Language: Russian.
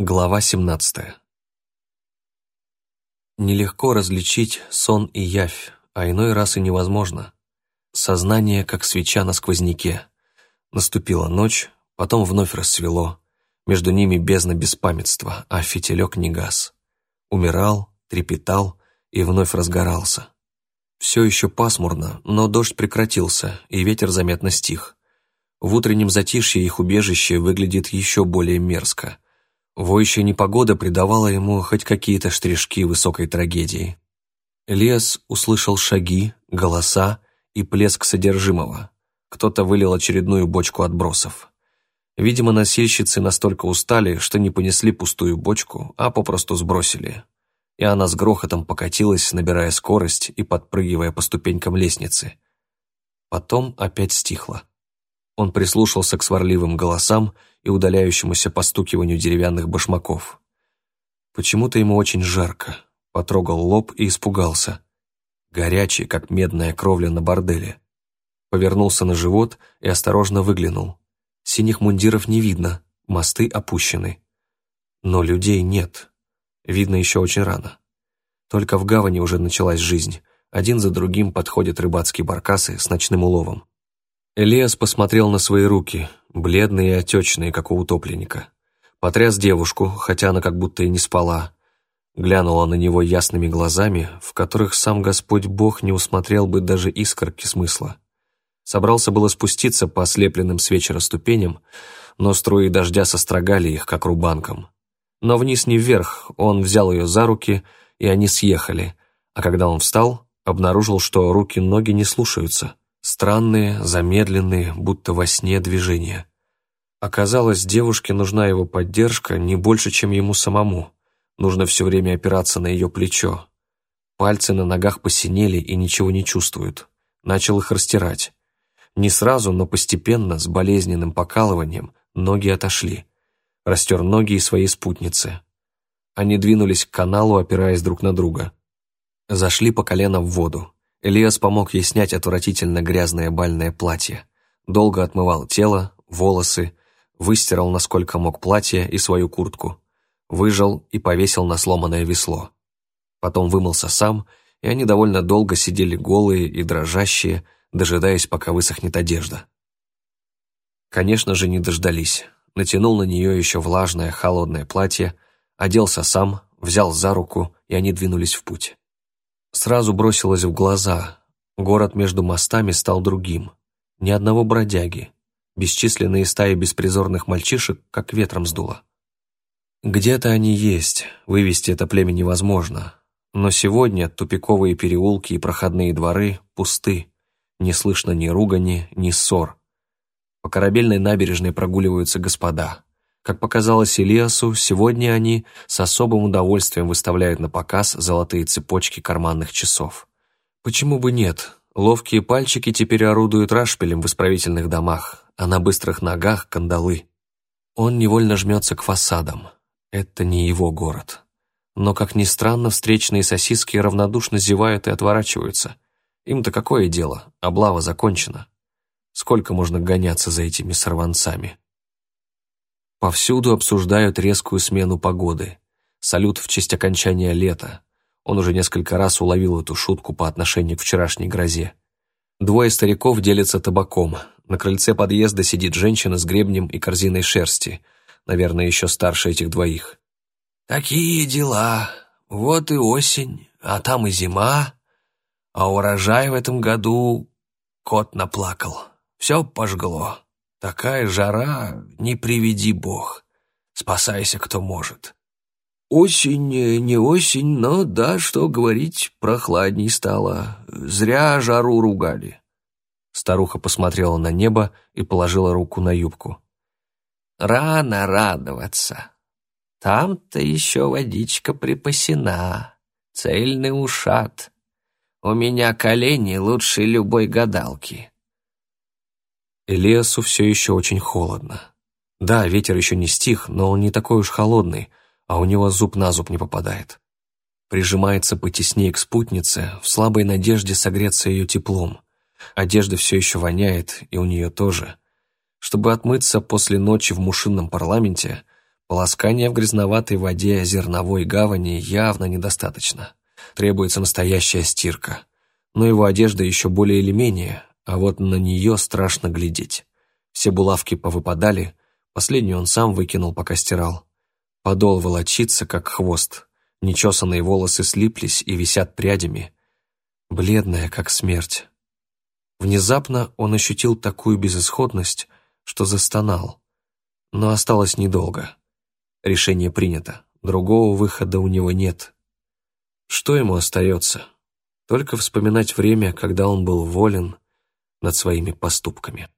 Глава 17 Нелегко различить сон и явь, а иной раз и невозможно. Сознание, как свеча на сквозняке. Наступила ночь, потом вновь рассвело. Между ними бездна беспамятства, а фитилек не гас. Умирал, трепетал и вновь разгорался. Все еще пасмурно, но дождь прекратился, и ветер заметно стих. В утреннем затишье их убежище выглядит еще более мерзко – Воющая непогода придавала ему хоть какие-то штришки высокой трагедии. Лес услышал шаги, голоса и плеск содержимого. Кто-то вылил очередную бочку отбросов. Видимо, носильщицы настолько устали, что не понесли пустую бочку, а попросту сбросили. И она с грохотом покатилась, набирая скорость и подпрыгивая по ступенькам лестницы. Потом опять стихла. Он прислушался к сварливым голосам и удаляющемуся постукиванию деревянных башмаков. Почему-то ему очень жарко. Потрогал лоб и испугался. Горячий, как медная кровля на борделе. Повернулся на живот и осторожно выглянул. Синих мундиров не видно, мосты опущены. Но людей нет. Видно еще очень рано. Только в гавани уже началась жизнь. Один за другим подходят рыбацкие баркасы с ночным уловом. Элиас посмотрел на свои руки, бледные и отечные, как у утопленника. Потряс девушку, хотя она как будто и не спала. Глянула на него ясными глазами, в которых сам Господь Бог не усмотрел бы даже искорки смысла. Собрался было спуститься по ослепленным с вечера ступеням, но струи дождя сострогали их, как рубанком. Но вниз не вверх, он взял ее за руки, и они съехали, а когда он встал, обнаружил, что руки-ноги не слушаются — Странные, замедленные, будто во сне движения. Оказалось, девушке нужна его поддержка не больше, чем ему самому. Нужно все время опираться на ее плечо. Пальцы на ногах посинели и ничего не чувствуют. Начал их растирать. Не сразу, но постепенно, с болезненным покалыванием, ноги отошли. Растер ноги и своей спутницы. Они двинулись к каналу, опираясь друг на друга. Зашли по колено в воду. Элиас помог ей снять отвратительно грязное бальное платье. Долго отмывал тело, волосы, выстирал насколько мог платье и свою куртку. Выжал и повесил на сломанное весло. Потом вымылся сам, и они довольно долго сидели голые и дрожащие, дожидаясь, пока высохнет одежда. Конечно же, не дождались. Натянул на нее еще влажное, холодное платье, оделся сам, взял за руку, и они двинулись в путь. Сразу бросилось в глаза. Город между мостами стал другим. Ни одного бродяги. Бесчисленные стаи беспризорных мальчишек как ветром сдуло. Где-то они есть, вывести это племя невозможно. Но сегодня тупиковые переулки и проходные дворы пусты. Не слышно ни ругани, ни ссор. По корабельной набережной прогуливаются господа. Как показалось Ильясу, сегодня они с особым удовольствием выставляют на показ золотые цепочки карманных часов. Почему бы нет? Ловкие пальчики теперь орудуют рашпилем в исправительных домах, а на быстрых ногах — кандалы. Он невольно жмется к фасадам. Это не его город. Но, как ни странно, встречные сосиски равнодушно зевают и отворачиваются. Им-то какое дело? Облава закончена. Сколько можно гоняться за этими сорванцами? Повсюду обсуждают резкую смену погоды. Салют в честь окончания лета. Он уже несколько раз уловил эту шутку по отношению к вчерашней грозе. Двое стариков делятся табаком. На крыльце подъезда сидит женщина с гребнем и корзиной шерсти. Наверное, еще старше этих двоих. «Такие дела. Вот и осень, а там и зима. А урожай в этом году кот наплакал. Все пожгло. Такая жара, не приведи бог. Спасайся, кто может. Осень, не осень, но да, что говорить, прохладней стало. Зря жару ругали. Старуха посмотрела на небо и положила руку на юбку. Рано радоваться. Там-то еще водичка припасена. Цельный ушат. У меня колени лучше любой гадалки. Элиасу все еще очень холодно. Да, ветер еще не стих, но он не такой уж холодный, а у него зуб на зуб не попадает. Прижимается потеснее к спутнице, в слабой надежде согреться ее теплом. Одежда все еще воняет, и у нее тоже. Чтобы отмыться после ночи в мушинном парламенте, Полоскания в грязноватой воде зерновой гавани явно недостаточно. Требуется настоящая стирка. Но его одежда еще более или менее, а вот на нее страшно глядеть. Все булавки повыпадали, последнюю он сам выкинул, пока стирал. Подол волочится, как хвост. Нечесанные волосы слиплись и висят прядями. Бледная, как смерть. Внезапно он ощутил такую безысходность, что застонал. Но осталось недолго. Решение принято. Другого выхода у него нет. Что ему остается? Только вспоминать время, когда он был волен над своими поступками.